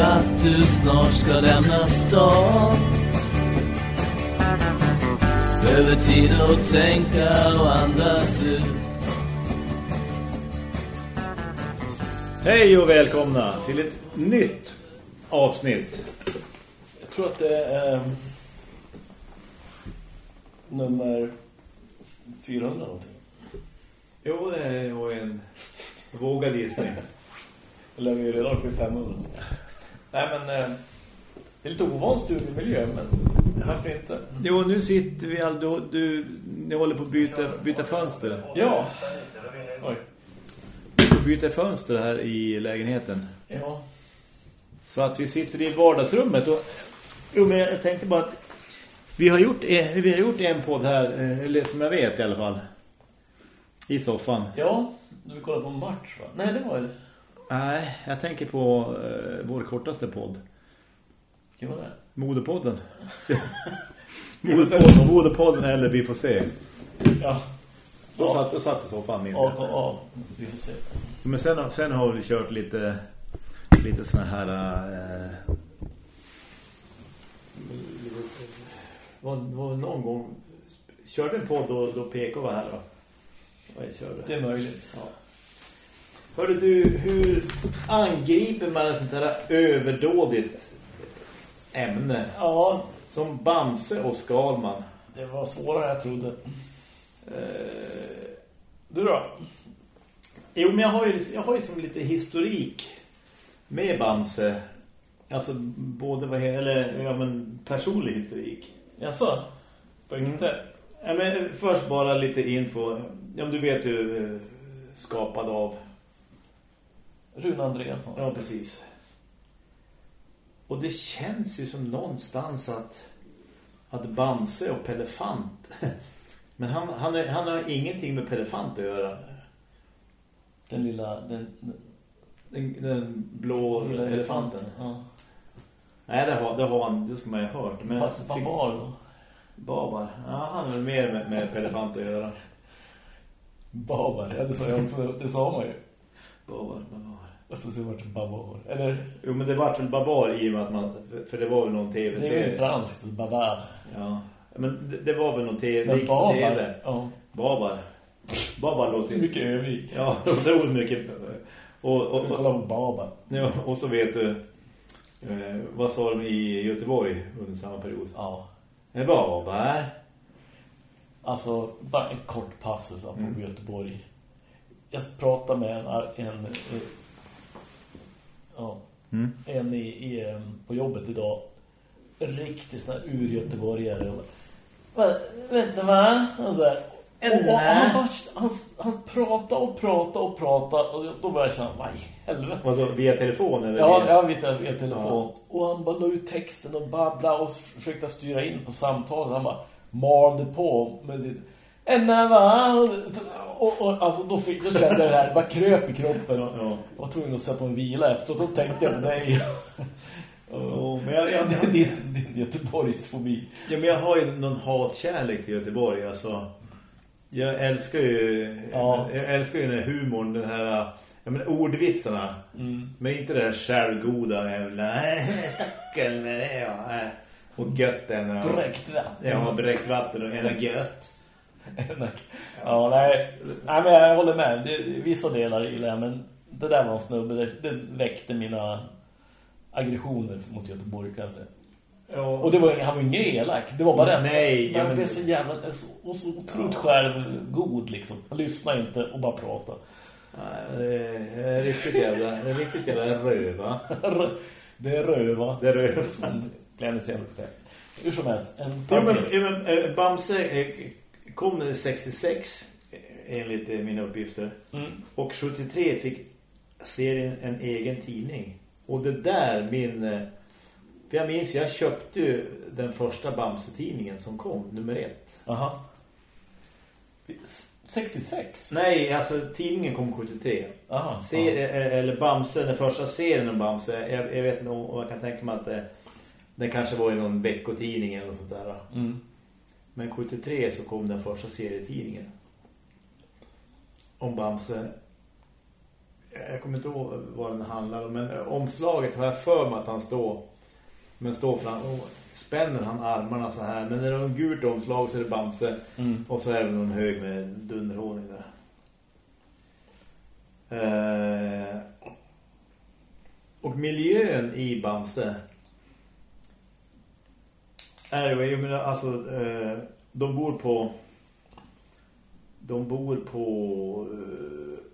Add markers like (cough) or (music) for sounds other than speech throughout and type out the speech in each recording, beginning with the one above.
att du snart ska lämna stan Behöver tid att tänka och andas ut Hej och välkomna till ett nytt avsnitt. Jag tror att det är eh, nummer 400 någonting. Jo, det är en vågad gissning. Eller vi är redan uppe i 500. Nej men eh, det är lite ovan studiemiljö men varför inte? Jo, nu sitter vi all, du, du, ni håller på att byta, byta fönster. Ja. Oj. Byta fönster här i lägenheten. Ja. Så att vi sitter i vardagsrummet och jo, men jag tänkte bara att vi har gjort, en- vi har gjort en podd här, eh, eller som jag vet i alla fall. I soffan. Ja, du vill kolla på en match va? Nej, det var ju... Nej, jag tänker på eh, vår kortaste podd. Vilken var det? Modepodden. (laughs) Modepodden, Modepodden eller vi får se. Ja. Då Ja. satt, då satt i soffan minns Ja, jag. ja, vi får se. Men sen, sen har vi kört lite lite såna här eh, var, var någon gång körde en podd då, då PK var här då. Vad jag körde. Det är möjligt. Ja. Hörde du, hur angriper man ett sånt här överdådigt ämne Ja, som Bamse och Skalman? det var svårare jag trodde. Eh, Du då? Jo, men jag har ju, jag har ju som lite historik med Bamse. Alltså både vad eller ja, men personlig historik. Jaså? På vilket sätt? Ja, men först bara lite info. Ja, men du vet ju eh, skapad av. Rune Andreasson. Ja, precis. Och det känns ju som någonstans att att Bamse och Pelefant (laughs) men han, han, är, han har ingenting med Pelefant att göra. Den lilla... Den, Den, den blå den lilla elefanten. Ja. Nej, det har, det har han, det ska man ju ha hört. Men Ba- fick- Babar då? Babar. Ja, han har mer med, med Pelefant att göra. Babar, ja det sa jag också. Det sa man ju. Babar, babar. Och så vart det babar. Eller, Jo, men det var väl babar i och med att man... För det var väl någon det är tv-serie. ju franskt, babar. Ja. Men det, det var väl någon tv. Men på TV. babar, ja. Babar. Babar låter Det ju... mycket övrig. Ja, otroligt mycket. Och, och, Ska kolla på babar? ja, och så vet du... Eh, vad sa de i Göteborg under samma period? Ja. Babar. Alltså, bara en kort passus på Mm. Göteborg. Jag pratade med en, en, eh, ja, Mm. en i, i, på jobbet idag. En riktig sån här ur-göteborgare. Och bara, "Va- Vänta va? Och, så här. och, och han, bara, han, han pratade och pratade och pratade. Och då började jag känna, vad i helvete? Alltså via telefon eller? Ja, via... vet via, via telefon. Och han bara la ut texten och babblade och försökte styra in på samtalet. Han bara malde på med sitt... Enna va? Och, och alltså då, fick, då kände jag det här, bara kröp i kroppen och Ja. var tvungen att sätta en vila efter. Och då tänkte jag på dig. Ja, men jag, jag, din, (laughs) din, din Göteborgsfobi. Ja, men jag har ju någon hatkärlek till Göteborg. Alltså, jag älskar ju Ja. jag älskar ju den här humorn, den här jag menar, ordvitsarna. Mm. Men inte det här självgoda jävla stackel med det. Ja. Och gött den. Bräckt vatten. ja bräckt vatten och ena gött. Ja, nej. nej, men jag håller med. Det, vissa delar gillar jag, men det där var en snubbe. Det, det väckte mina aggressioner mot Göteborg kan jag säga. Ja. Och det var, han var ingen elak. Det var bara Nej, det. ja, Han men- blev så jävla så, och så otroligt självgod liksom. Han lyssnar inte och bara pratar. Ja, det är riktigt jävla, det är riktigt jävla röva. det är röva. Det är röva. Som Glenn säger också. Hur som helst, en Ja, men, parentes. ja, men, eh, Bamse eh, kom 66 eh, enligt eh, mina uppgifter. Mm. Och 73 fick serien en egen tidning. Och det där min... eh, För jag minns, jag köpte ju den första Bamse-tidningen som kom, nummer ett. Aha. 66? Nej, alltså tidningen kom 73. Aha. Serie, eh, eller Bamse, den första serien om Bamse. Jag, jag vet nog, och jag kan tänka mig att det, den kanske var i någon veckotidning eller något sånt där. Mm. Men 73 så kom den första serietidningen. Om Bamse. jag kommer inte ihåg vad den handlar om. Men omslaget har jag för mig att han står. Men står fram och spänner han armarna så här. Men när det är en gult omslag så är det Bamse. Mm. Och så är det någon hög med dunderhåning där. Eh, och miljön i Bamse jag menar, alltså eh, de bor på de bor på eh,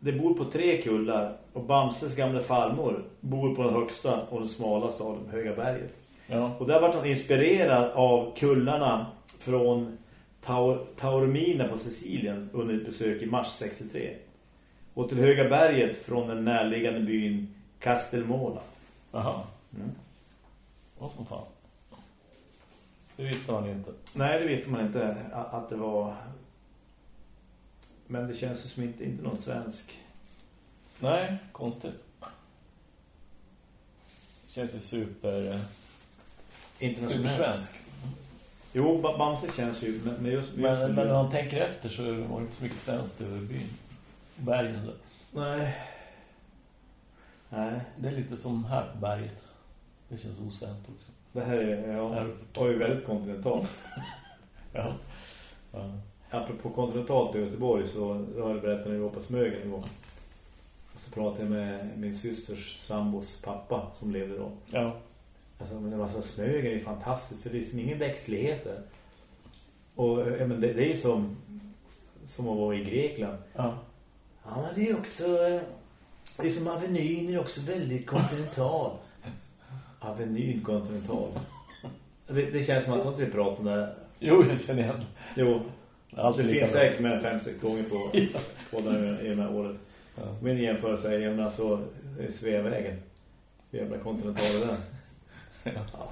det bor på tre kullar och Bamses gamla farmor bor på den högsta och den smalaste av de höga berget. Ja. Och där var han inspirerad av kullarna från Taur Taormina på Sicilien under ett besök i mars 63. Och till Höga berget från den närliggande byn Castelmola. Aha. Mm. Vad som fan. Det visste man inte. Nej, det visste man inte att, det var... Men det känns ju som inte, inte någon svensk. Nej, konstigt. Känns ju super... eh. Supersvensk. Jo, Ba- Bamse känns ju... Men, men just, just Men, när man tänker efter så var det inte så mycket svenskt över byn. Bergen där. Nej. Nej, Det är lite som här på berget. Det känns osvenskt också. Det här är... Ja, det var ju väldigt kontinentalt. (laughs) Ja. ja. Apropå kontinentalt i Göteborg så har jag berättat när vi var på Smögen en gång. Och så pratade jag med min systers sambos pappa som levde då. Ja. Alltså, men det var så Smögen är fantastiskt för det är liksom ingen växtlighet där. Och ja, men det, det är som som att vara i Grekland. Ja. Ja, men det är också det är som Avenyn är också väldigt kontinental. Avenyn kontinental. Det, det känns som att de inte pratar det. Jo, jag känner igen. Jo, Alltid det finns bra. säkert med fem, sex gånger på, på den, i de här åren. Ja. Min jämförelse är alltså är Sveavägen. Jävla kontinentala den. Ja.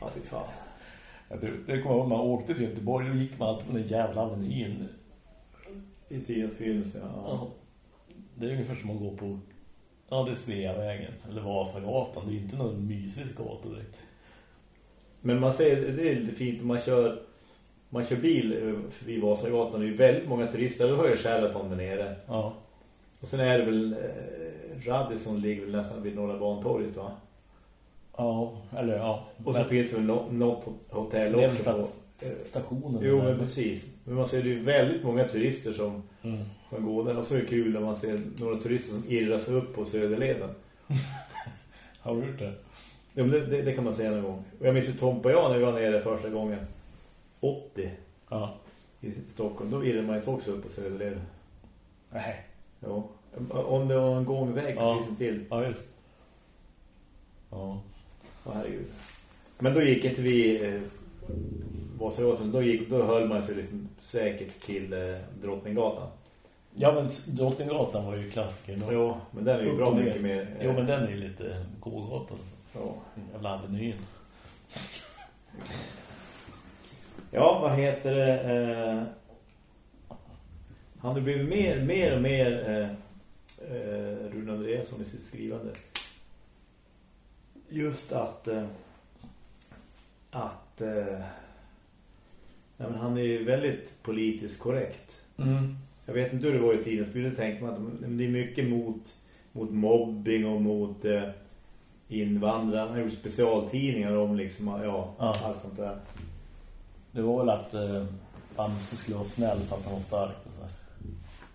Ja, fy fan. Ja, Det, det kommer jag ihåg, man åkte till Göteborg och gick man alltid på den jävla avenyn. I tidens begynnelse, ja. Ja. Det är ungefär som att gå på ja, det är Sveavägen eller Vasagatan. Det är inte någon mysig gata direkt. Men man ser, det är lite fint om man kör man kör bil eh, förbi Vasagatan. Det är väldigt många turister. Då har jag Sheraton där nere. Ja. Och sen är det väl eh, Radisson ligger väl nästan vid Norra Bantorget va? Ja, eller ja. Och så Men finns det väl nå- något hotell det är väl också för på... att stationen. Jo, men precis. Men man ser det är väldigt många turister som, Mm. Som går där. Och så är det kul när man ser några turister som irrar sig upp på Söderleden. (laughs) Har du gjort det? Ja, men det, det, det kan man säga någon gång. Och jag minns ju Tompa och jag när vi var nere första gången. 80 Ja. i Stockholm. Då irrade man ju också upp på Söderleden. Nej. Ja. Om det var en gångväg Ja. precis till. Ja, just. Ja. Åh, herregud. Men då gick inte vi... Eh, Vasagatan. Då, gick, då höll man sig liksom säkert till eh, Drottninggatan. Ja, men Drottninggatan var ju klassiker. då. Jo, men den är ju bra mycket mer... eh, Jo, men den är ju lite gågatan. Ja. Jävla avenyn. Ja, vad heter det? Eh, han har blivit mer, mer och mer eh, eh, Rune Andreasson i sitt skrivande. Just att eh, att eh, nej, men han är ju väldigt politiskt korrekt. Mm. Jag vet inte hur det var i tidens bild, tänkte man att det är mycket mot, mot mobbing och mot eh, invandrare. Har gjort specialtidningar om liksom, ja, Ja. allt sånt där. Det var väl att eh, Bamse skulle vara snäll fast han var stark och så.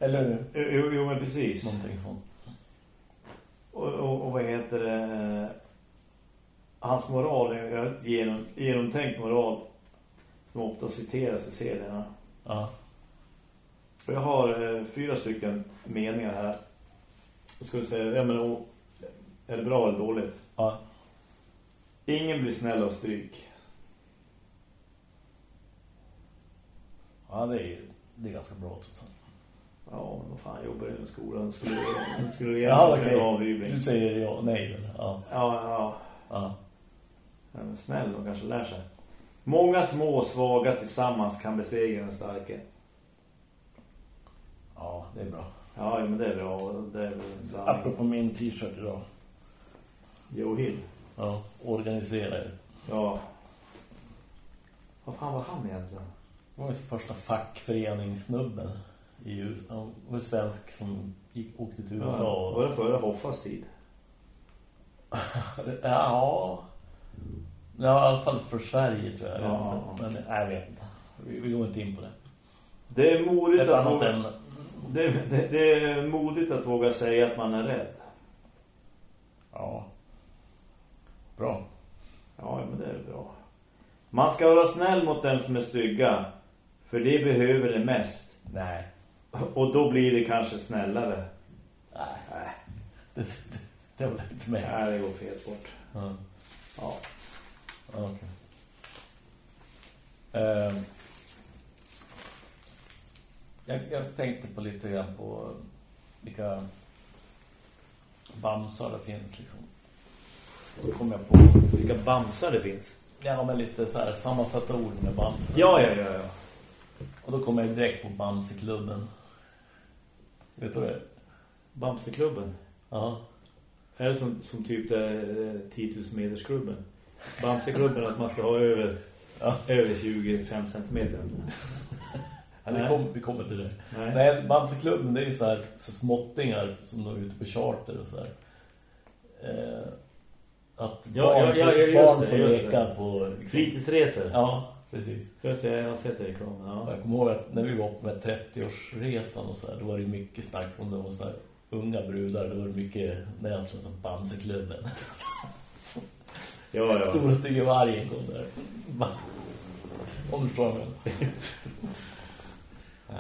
Eller Jo, jo men precis. någonting sånt. Och, och, och vad heter det? Hans moral är ett genom, genomtänkt moral som ofta citeras i serierna. Ja. Och jag har eh, fyra stycken meningar här. Då ska vi säga, ja men och, är det bra eller dåligt? Ja. Ingen blir snäll av stryk. Ja, det är det är ganska bra trots allt. Ja, men vad fan jobbar du i skolan? Skulle skulle du Ja, göra okej. en avhyvling? Du säger ja, nej eller? Ja. Ja, ja. Ja. Ja, men snäll och kanske lär sig. Många små och svaga tillsammans kan besegra den starke. Ja, det är bra. Ja, men det är bra. Det är en sanning. Apropå min t-shirt idag. Joe Hill. Ja, organisera er. Ja. Vad fan var han egentligen? Det var ju första fackföreningssnubben i USA. Han var svensk som gick, åkte till Ja, USA. och- var det före Hoffas tid? (laughs) Ja. Ja, i alla fall för Sverige tror jag. jag Ja. Men nej, jag vet inte. Vi, vi går inte in på det. Det är modigt Ett att våga, ämne. Det, det, det är modigt att våga säga att man är rädd. Ja. Bra. Ja, men det är bra. Man ska vara snäll mot dem som är stygga. För det behöver det mest. Nej. Och då blir det kanske snällare. Nej. Nej, Det, det, det var inte med. Nej det går fel bort. Ja. Ja. Okej. Ehm. Jag, jag tänkte på lite grann på vilka bamsar det finns liksom. Då kom jag på Vilka bamsar det finns. ja, men lite så här sammansatta ord med bamsar. Ja, ja, ja. ja. Och då kom jag direkt på Bamseklubben. Vet du det? Bamseklubben. Ja. Är det som, som typ där, eh, 10 000 metersklubben? Bamseklubben att man ska ha över, Ja. över 25 centimeter. Ja vi, Nej. kom, vi kommer till det. Nej. Nej, Bamseklubben det är ju så här för småttingar som är ute på charter och så här. Eh, att Ja, barn, ja, ja, barn det, får leka på... Liksom. Fritidsresor. Ja, precis. Just det, jag har sett det i reklamen. Ja. Jag kommer ihåg att när vi var på med 30-årsresan och så här, då var det mycket snack om det var så här, unga brudar, då var det mycket nästan som Bamseklubben. (laughs) Ja, ja. Stora stygga vargen kom där. Om du förstår mig. (laughs)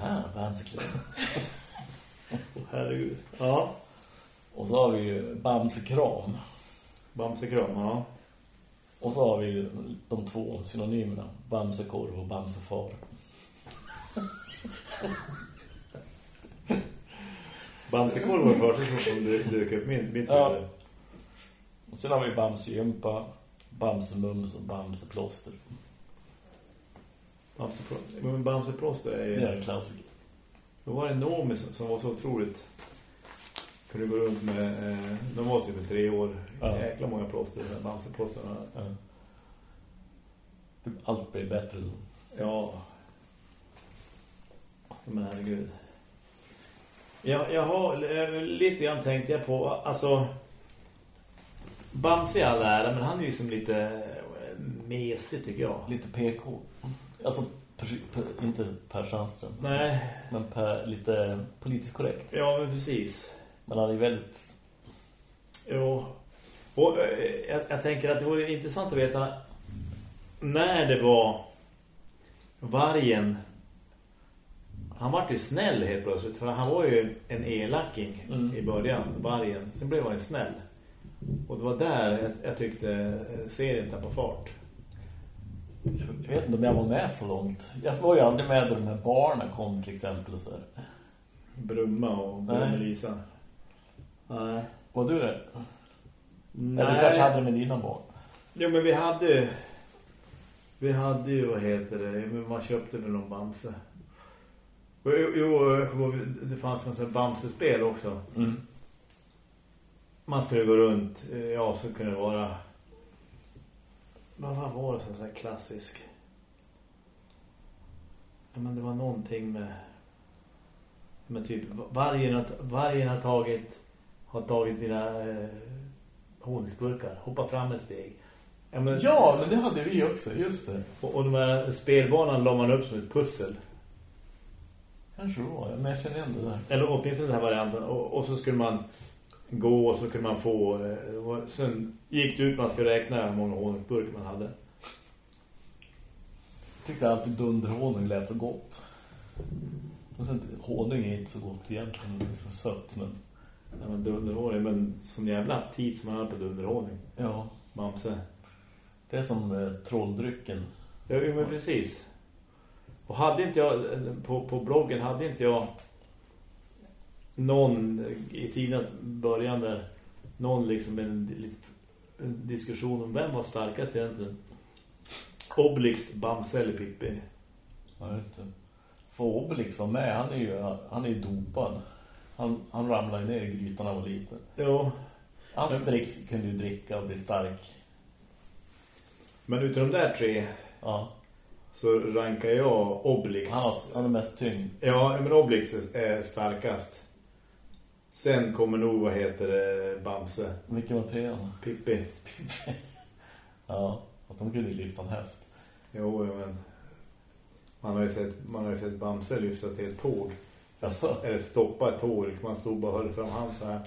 Ah, Bamseklubben. (laughs) Herregud. Ja. Och så har vi ju Bamsekram. Bamsekram, ja. Och så har vi ju de två synonymerna. Bamsekorv och Bamsefar. (laughs) Bamsekorv var det första som dök upp min, mitt Ja. Och sen har vi Bamsegympa, Bamsemums och Bamseplåster. Men Bamseplåster är ju... Det är en klassiker. Då var det Nomi som, som var så otroligt... Kunde gå runt med... Eh, de var typ tre år. Ja. Jäkla många plåster. Bamseplåster. Ja. Typ Allt blir bättre då. Ja. Men herregud. Jag, jag har lite grann tänkte jag på, alltså Bamse är all ära, men han är ju som lite eh, mesig tycker jag. Lite PK. Alltså, inte Per Sandström. Nej, Men per, lite politiskt korrekt. ja men precis. Men han är väldigt... Jo. Och eh, jag, jag tänker att det vore intressant att veta när det var vargen han var ju snäll helt plötsligt för han var ju en elaking Mm. i början, vargen. Sen blev han ju snäll. Och det var där jag, jag tyckte eh, serien tappade fart. Jag vet inte om jag var med så långt. Jag var ju aldrig med då de här barnen kom till exempel. Och så där. Brumma och. Brummelisa. Nej. Var du det? Nej. Eller du kanske hade det med dina barn? Jo men vi hade Vi hade ju, vad heter det Man köpte väl någon Bamse Jo, det fanns någon sån Bamse-spel också Mm. Man skulle gå runt eh, Ja så kunde det vara Men vad var det som så här klassisk ja, men det var någonting med Men typ Vargen har, vargen har tagit Har tagit dina eh, Honungsburkar Hoppa fram ett steg ja, men, Ja, men det hade vi också, just det. och, och de här spelbanan la man upp som ett pussel. Kanske var, men jag känner igen det där. Eller åtminstone den här varianten. Och, och så skulle man gå och så kunde man få... Eh, sen gick det ut man skulle räkna hur många honungsburkar man hade. Jag tyckte alltid dunderhonung lät så gott. Men sen, honung är inte så gott egentligen, det är så sött, men... Ja, men dunderhonung, men som jävla tid som man hade på dunderhonung. Ja, Mamse. det är som eh, trolldrycken. Ja, men precis. Och hade inte jag, på, på bloggen hade inte jag någon i tiden början där, någon liksom en, en diskussion om vem var starkast egentligen. Oblixt, Bamse eller Pippi. Ja, just det. För Obelix var med, han är ju, han är ju dopad. Han, han ramlade ner i grytan när han var liten. Jo, Asterix kunde ju dricka och bli stark. men utav de där tre, Ja. så rankar jag Obelix. Han, har- han är mest tyngd. Ja, men Obelix är starkast. Sen kommer nog, vad heter det, Bamse. Vilken var trean? Pippi. (laughs) Ja, fast de kunde ju lyfta en häst. Jo, men man har ju sett, man har ju sett Bamse lyfta till ett tåg. Alltså, Eller stoppa ett tåg, liksom han stod bara och höll fram hans så här.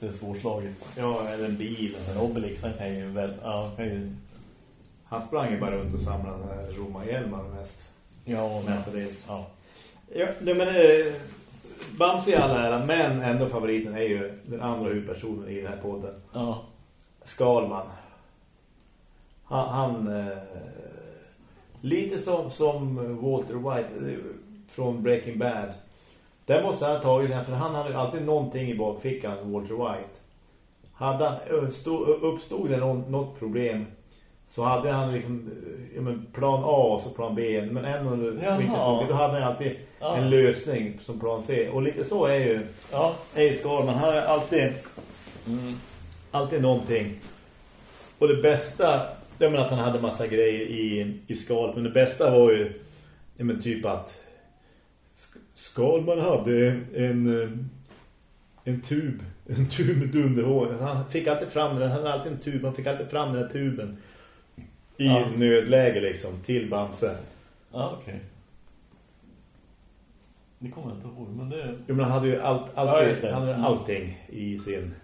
det är svårslaget. Ja, eller en bil. Men Obelix, han kan ju väl... Ja, han kan ju... Han sprang ju bara runt och samlade den här Roma-hjälmar mest. Ja, men... Mestadels. Ja. Ja, men eh, Bamse i all ära, men ändå favoriten är ju den andra huvudpersonen i den här podden. Ja. Skalman. Han, han eh, lite som, som Walter White eh, från Breaking Bad. Där måste han ha tagit den, för han hade ju alltid någonting i bakfickan, Walter White. Hade han, eh, stod, uppstod det något problem så hade han liksom eh, ja, men plan A och så plan B. Men ändå Jaha. då hade han alltid Ja. en lösning som plan C. Och lite så är ju, Ja. är ju Skalman. Han har alltid Mm. alltid någonting. Och det bästa, jag menar att han hade massa grejer i, i skal, men det bästa var ju ja, men typ att Sk- Skalman hade en, en, eh, en tub, en tub med dunderhår. Han fick alltid fram den, han hade alltid en tub, han fick alltid fram den här tuben i Ja. nödläge liksom, till Bamse. Ja, okej. Det kommer jag inte ihåg, men det... Jo, men han hade ju allt, allt, Ja, han hade Mm. allting i sin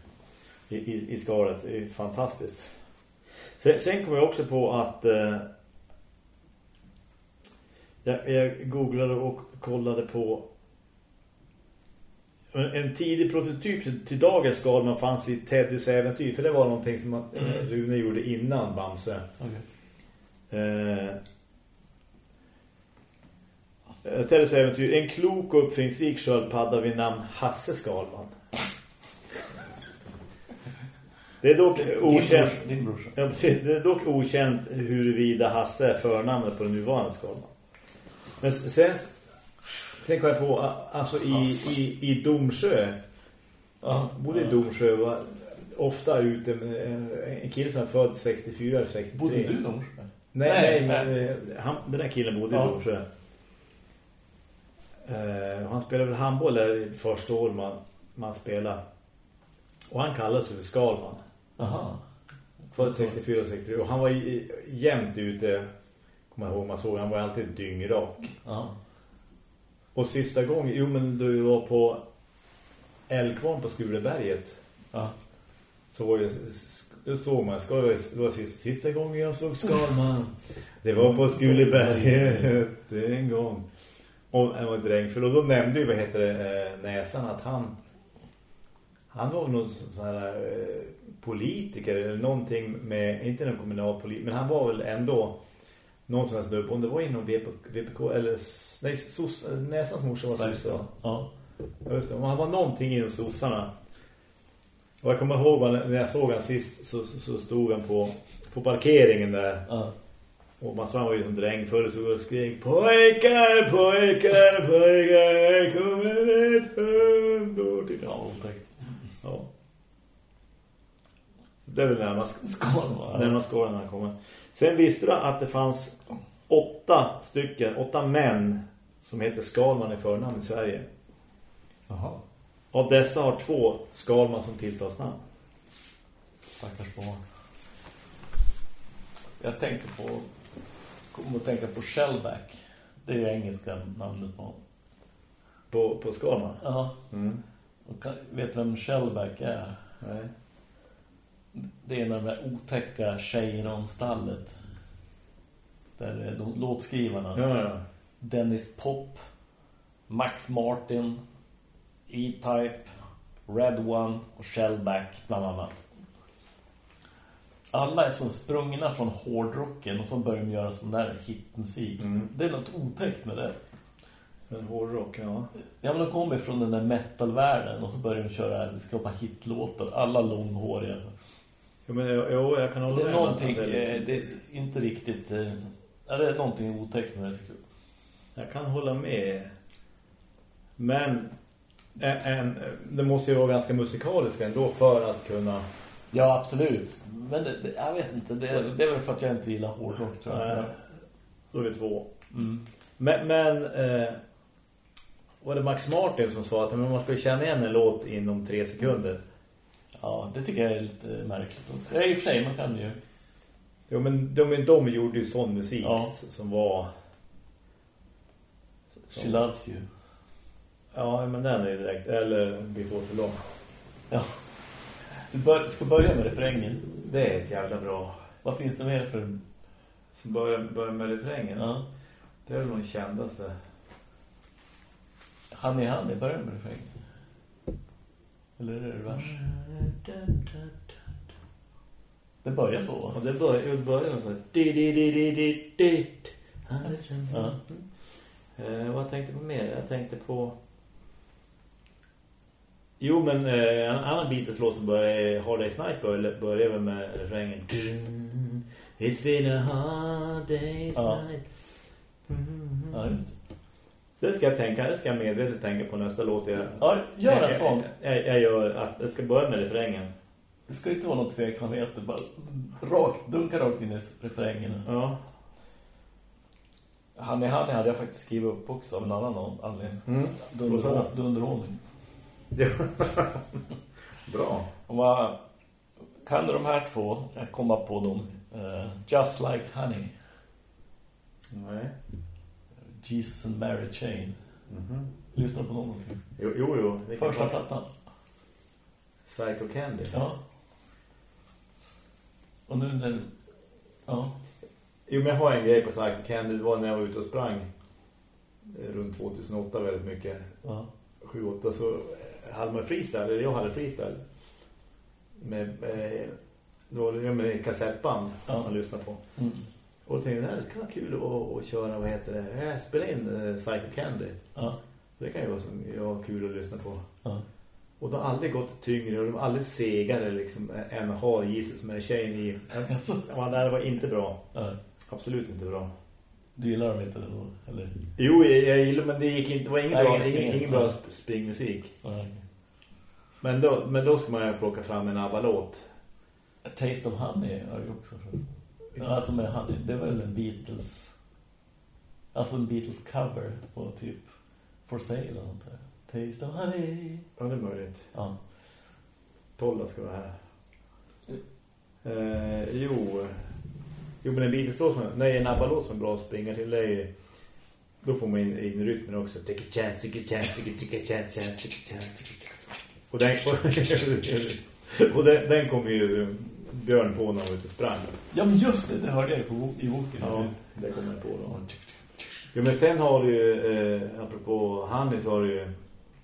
i, i, i skalet. Det är fantastiskt. Sen, sen kom jag också på att eh, jag, jag googlade och kollade på en, tidig prototyp till, dagens Skalman fanns i Teddys äventyr. För det var någonting som man, Mm. Rune gjorde innan Bamse. Okej. Eh, Teddys äventyr. En klok och uppfinningsrik sköldpadda vid namn Hasse Skalman. Det är dock okänt. Din brorsa. Ja, precis. Det är dock okänt huruvida Hasse är förnamnet på den nuvarande Skalman. Men sen, sen kom jag på, alltså i, i, i Domsjö, Ja. bodde i Domsjö var ofta ute med en, en kille som född 64 eller 63. Bodde du i Domsjö? Nej, Nej, nej, men eh, han, den där killen bodde Ja. i Domsjö. Eh, han spelade väl handboll där första år man, man spelade. Och han kallades för Skalman. Aha. Född 64 och 63. Och han var i- jämt ute, kommer jag ihåg man såg, han var alltid dyngrak. Ja. Och sista gången, jo men du var på Älgkvarn på Skuleberget. Ja. Så var ju, då såg man, ska det var sista, sista gången jag såg Skalman. Det var på Skuleberget en gång. Och han var drängfull. Och då nämnde ju, vad heter det, eh, Näsan att han han var någon sån här eh, politiker eller någonting med, inte någon kommunalpolitiker, men han var väl ändå någon sån här snubbe, om det var inom VPK, eller nej, sos, Näsans morsa var sossa. Ja. Just det. Och han var någonting inom sossarna. Och jag kommer ihåg när jag såg han sist så, så, så stod han på, på parkeringen där. Ja. Och man sa han var ju som dräng förr så och skrek Pojkar, pojkar, pojkar, kommer ett hundår till. Ja, otäckt. Ja. Det är väl närmast (laughs) Skalman. närmast skålen när han kommer. Sen visste du att det fanns åtta stycken, åtta män som heter Skalman i förnamn i Sverige. Jaha. Av dessa har två Skalman som tilltalsnamn. Stackars barn. Jag tänkte på... Kommer att tänka på Shellback. Det är ju engelska namnet på. På, på Skalman? Ja. Mm. Och kan, vet vem Shellback är? Nej. Det är de där otäcka tjejerna om stallet. Där är de låtskrivarna. Ja, ja. Dennis Pop, Max Martin, E-Type, Red One och Shellback bland annat. Alla är så sprungna från hårdrocken och så börjar de göra sån där hitmusik. Mm. Det är något otäckt med det. En hårdrock, ja. Ja, men de kommer från den där metalvärlden och så börjar de köra, skapa hitlåtar. Alla långhåriga. Jo, men jag, jo, jag kan hålla Det är med. någonting, Det är- eh, det är inte riktigt... eh, Ja, det är någonting otäckt med det tycker jag. Jag kan hålla med. Men en, en, det måste ju vara ganska musikaliskt ändå för att kunna... Ja, absolut. Men det, det, jag vet inte, det, det är väl för att jag inte gillar hårdrock tror jag. Eh, Då är det två. Mm. Men, men eh, var det Max Martin som sa att man ska känna igen en låt inom tre sekunder? Ja, det tycker jag är lite märkligt också. Ja, i och för sig, man kan ju... Jo, men de, de gjorde ju sån musik Ja. som var... She loves you. Ja, men den är ju direkt. Eller Before Too Long. Ja. Du bör, ska börja med refrängen. Det är ett jävla bra. Vad finns det mer för... Så börja, börja med refrängen. Ja. Det är väl den kändaste. Han är han, det börjar med refrängen. Eller är det vers? Det börjar så. Och det börjar, det börjar så här... di, di, di, di, di, di. Ja. Eh, vad tänkte på mer? Jag tänkte på... Jo, men eh, en annan Beatles-låt som börjar Hard Day's Night börjar, börjar med refrängen. It's been a hard day's Ja. night. Ja, just det. Det ska jag tänka, det ska jag medvetet tänka på nästa låt. Jag, Ja, gör en jag, sån. Jag, jag, jag gör att det ska börja med refrängen. Det ska inte vara någon tveksamhet. Bara rakt, dunka rakt in i refrängen. Ja. Han är han hade jag faktiskt skrivit upp också av en annan anledning. Mm. Dunder, dunderhållning. (laughs) Bra. Och vad, kan du de här två jag komma på dem? Eh, Just Like Honey. Nej. Jesus and Mary Chain. Mhm. Lyssna på någonting. Jo, jo. jo. Första vara plattan. Psycho Candy. Ja. Och nu den... Ja. Jo, men jag har en grej på Psycho Candy. Det var när jag var ute och sprang eh, runt 2008 väldigt mycket. ja. 7-8 så eh, man freestyle, eller jag hade freestyle. Med, eh, det var det med kassettband Ja. man lyssnade på. Mm. Och tänkte det här kan vara kul att, att köra, vad heter det? Jag spelar in eh, Psycho Candy. Ja. Det kan ju vara som, ja, kul att lyssna på. Ja. Och de har aldrig gått tyngre och de har aldrig segare liksom, än att ha Jesus med tjejen i. Ja, det här var inte bra. Ja. Absolut inte bra. Du gillar dem inte då? Eller? Jo, jag, jag gillar men det gick inte, det var ingen Nej, bra, ingen ingen, bra springmusik. Men då, men då ska man ju plocka fram en ABBA-låt. A Taste of Honey har ju också förresten. Alltså med Honey, det var väl en Beatles alltså en Beatles cover på typ For Sale eller något där. Taste of Honey. Ja, det är möjligt. Ja. Tolla ska vara här. Eh, jo. Jo, men en Beatles-låt nej, en ABBA-låt som är bra att springa till är ju- då får man in, in rytmen också. Take a chance, take a chance, take a, take a chance, chance, take a chance, take a chance. Och den, (laughs) och den, den kom ju Björn på när han var ute och sprang. Ja men just det, det hörde jag på, i boken. Ja, det kommer jag på då. Jo, men sen har du ju, eh, apropå honey så har du ju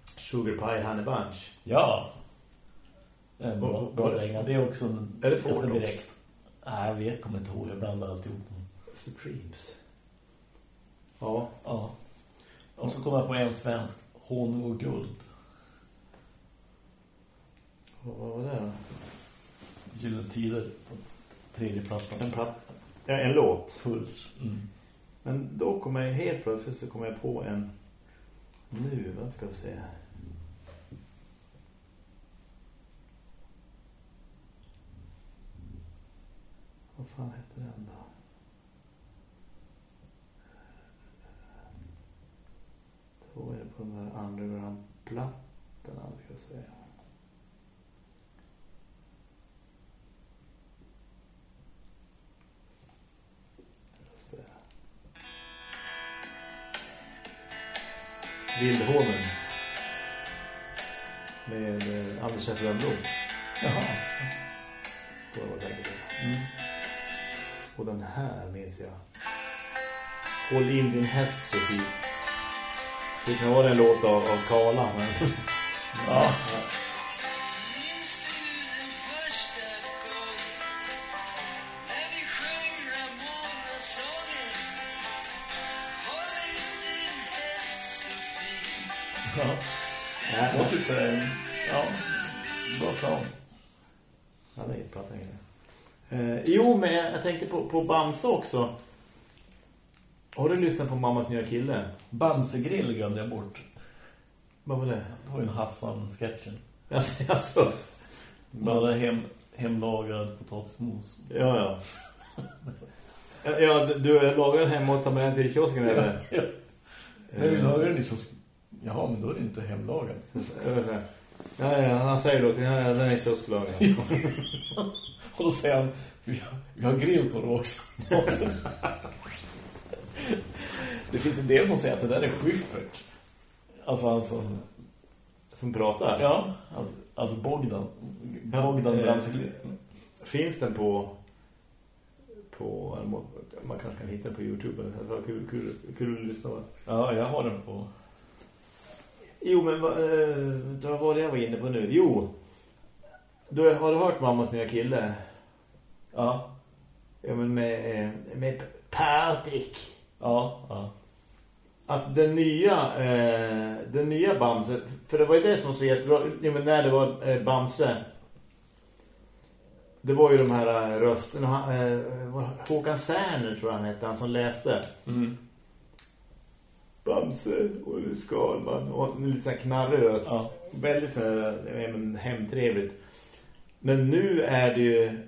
Sugar Pie Honey Bunch. Ja. Och- länga. Det är också en Är det Ford direkt. Nej, jag vet, kommer inte ihåg. Jag blandar alltihop. Supremes. Ja. Ja. Och så kommer jag på en svensk. Honung och guld. Vad var det då? Gyllene tider på tredje plattan. En, platt, ja, en låt. Puls. Mm. Men då kommer jag helt plötsligt så kommer jag på en nu, vad ska vi se. Vad fan heter den då? Då är det på de här underground-plattorna, ska jag säga. Vildhålen. Med eh, Anders F. Rönnblom. Jaha. Tror jag var tänker på. Mm. Och den här minns jag. Håll in din häst Sofie. Det kan vara en låt av, av Kala. Men... Ja. Minns (laughs) på, Bamse också. Har du lyssnat på Mammas nya kille? Bamsegrill glömde jag bort. Vad var det? Det var ju en Hassan-sketchen. (laughs) Alltså, alltså. Hade hem, hemlagad potatismos. Ja, ja. Ja, du lagar den hemma och tar med den till kiosken eller? Nej, vi lagar den i kiosken. Jaha, men då är det inte hemlagad. Ja, ja, han säger då till den här, den är kiosklagad. (laughs) Och då säger han, vi har, vi har grillkorv också. det finns en del som säger att det där är Schyffert. Alltså han som... Som pratar? Ja, alltså, alltså Bogdan. Bogdan eh, Bramsegli. Finns den på på man kanske kan hitta den på Youtube kul, kul, kul att lyssna på. Ja, jag har den på Jo, men eh, vad var det jag var inne på nu? Jo, du har du hört mammas nya kille? Ja. Ja, men med, eh, med Patrik. Ja, ja. Alltså den nya eh, den nya Bamse, för det var ju det som var så jättebra, ja, men när det var eh, Bamse det var ju de här rösterna han, eh, Håkan Särner tror jag han hette, han som läste Mm. Bamse och Skalman och lite sån knarrig röst. Ja. Väldigt så här, hemtrevligt. Men nu är det ju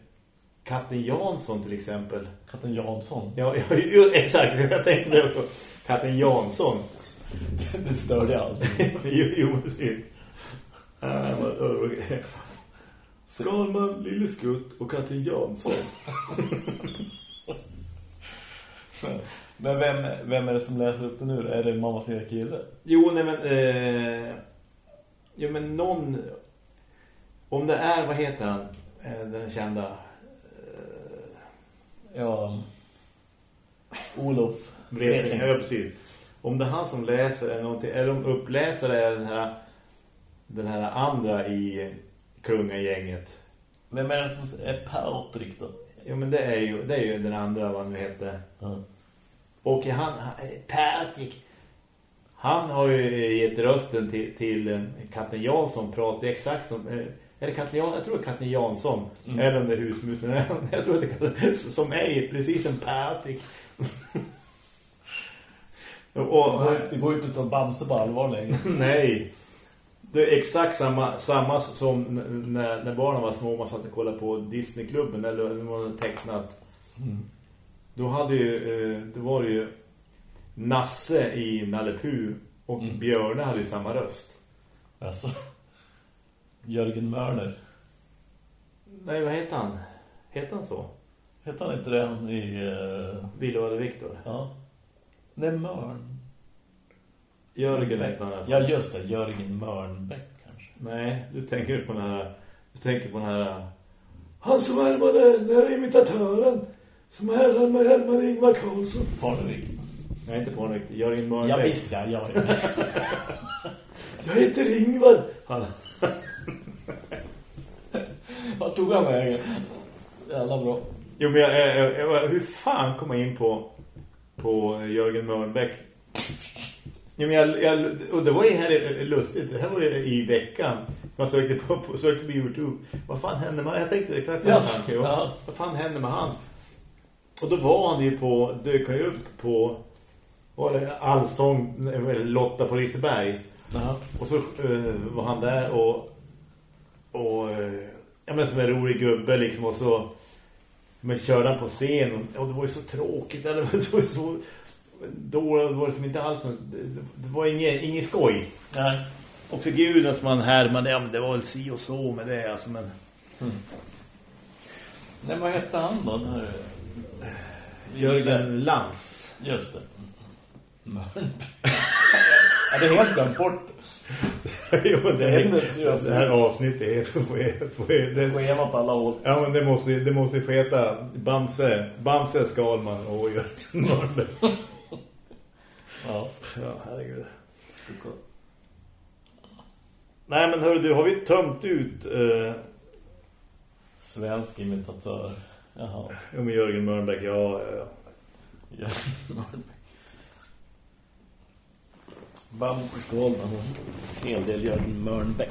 Katten Jansson till exempel. Katten Jansson. Ja, ja exakt. Jag tänkte det på Katten Jansson. det störde alltid. (laughs) jo, jo, okej. Skalman, Lille Skutt och Katten Jansson. (laughs) Men vem, vem är det som läser upp det nu? Är det mammas nya kille? Jo, nej men... Eh, jo, men någon... Om det är, vad heter han? Eh, den kända... Ja. Olof Breting. Ja, precis. Om det är han som läser någonting, eller om uppläsare är den här den här andra i Klunga-gänget. Vem är det som är Patrik då? Ja, men det är ju, det är ju den andra, vad han nu heter. Ja. Och han, Patrik, han har ju gett rösten till, till eh, Katten Jansson pratar exakt som... eh, Är det Katten Jansson? Jag tror det är Katten Jansson. Mm. Eller om det är husmusen. (laughs) Jag tror att det är som är precis en Patrik. och, Det går ju inte att ta Bamse på allvar längre. (laughs) Nej. Det är exakt samma, samma som när, när barnen var små man satt och kollade på Disneyklubben eller när man hade tecknat. Mm. Då hade ju eh, då var det ju Nasse i Nalle Puh och Mm. Björne hade ju samma röst. Alltså. Jörgen Mörner. Nej, vad heter han? Heter han så? Heter han inte det i... Uh... Ville och Viktor. Ja. Nej, Mörn. Jörgen heter han. Ja, just det. Jörgen Mörnbäck kanske. Nej, du tänker på den här du tänker på den här Han som härmade den här imitatören som härmade härmade Ingvar Carlsson. Parnevik. Nej, inte riktigt. Jörgen Mörnbäck. Ja, visst ja. ja, ja. (laughs) Jag heter Ingvar. Han, (laughs) Vart tog han vägen? Jävla bra. jo, men jag, jag, jag, jag, hur fan kom jag in på på Jörgen Mörnbäck? Jo, men jag, jag, och det var ju här lustigt. Det här var ju i veckan. Man sökte på, på, sökte på Youtube. Vad fan hände med Jag tänkte exakt samma Yes. jo. Ja. Vad fan hände med han? Och då var han ju på, dök han ju upp på var det allsång Lotta på Liseberg. Ja. Och så eh, var han där och och eh, ja men som en rolig gubbe liksom och så men körde han på scen och, och det var ju så tråkigt eller (laughs) det var så då var det som inte alls det, det var ingen ingen skoj. Nej. Och figuren som man härmade, ja men det var väl si och så med det alltså men Nej, vad hette han då? Den här... Jörgen Lans. Just det. Mörn. (laughs) ja, det är helt glömt bort. (laughs) jo, det, Det så jag det här avsnittet är för, för, för det, Schemat alla håll. Ja men det måste det måste få heta Bamse, Bamse Skalman och Jörgen Mörnbäck. (laughs) Ja. Ja, herregud. Nej men hörru du, har vi tömt ut eh, Svensk imitatör. Jaha. om Jörgen Mörnbäck? Ja, ja, ja. Jörgen Mörnbäck. Bamse Skålman. En hel del Jörgen Mörnbäck.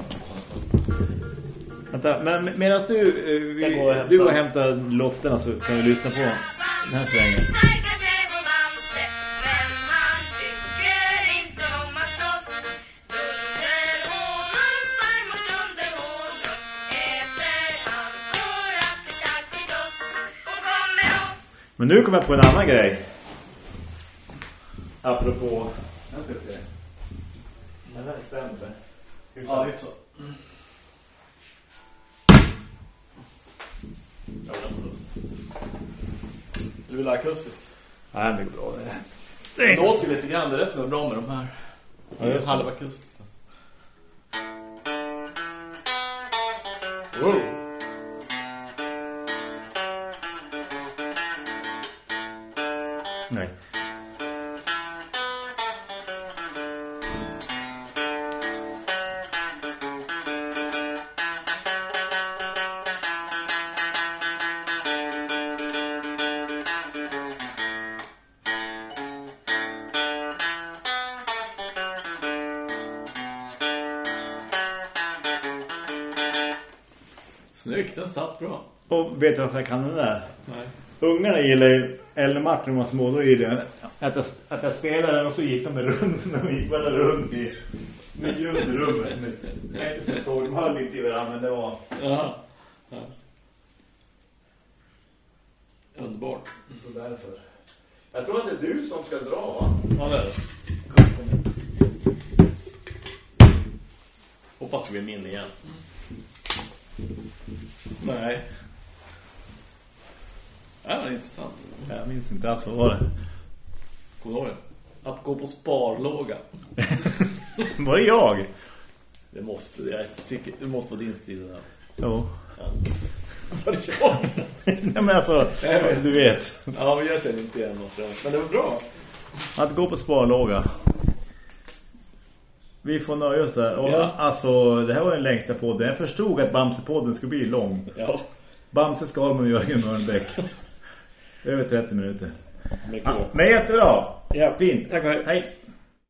Vänta, men med- medan du, eh, vi, går du går och hämtar lotterna så kan vi lyssna på den här svängen. Men nu kommer jag på en annan grej. Apropå... Jag ska se. Den här. Ja, är så. Jag vill ha akustisk. Du vill ha akustisk? Nej, det går bra. Det, Det det är låter lite grann, det är det som är bra med de här. Ja, det. Halva akustiskt nästan. Wow. Nej. Snyggt, den satt bra. Och vet du varför jag kan den där? Nej. Ungarna gillar ju, eller Martin var små, då gillade jag att jag, att jag spelade den och så gick de runt, (laughs) de gick bara runt i, mitt runt i rummet. Jag är inte så tåg, de höll inte i varandra, men det var... Jaha. Ja. Underbart. Så därför. Jag tror att det är du som ska dra, va? Ja, det är det. Kom, kom igen. Hoppas det blir min igen. Nej. Ja, det är intressant. Jag minns inte alls vad var det. Kommer du ihåg det? Att gå på sparlåga. (laughs) Var det jag? Det måste, jag tycker, det måste vara din stil där. Jo. Ja. Var det jag? (laughs) Nej men alltså, du vet. Ja, men jag känner inte igen något. Men det var bra. Att gå på sparlåga. Vi får nöja oss där. Och Ja. alltså, det här var den längsta podden. Jag förstod att Bamse-podden skulle bli lång. Ja, Bamse Skalman och Jörgen Mörnbäck. Över 30 minuter. mycket bra. men jättebra. Ja. Fint. Tack och hej. Hej.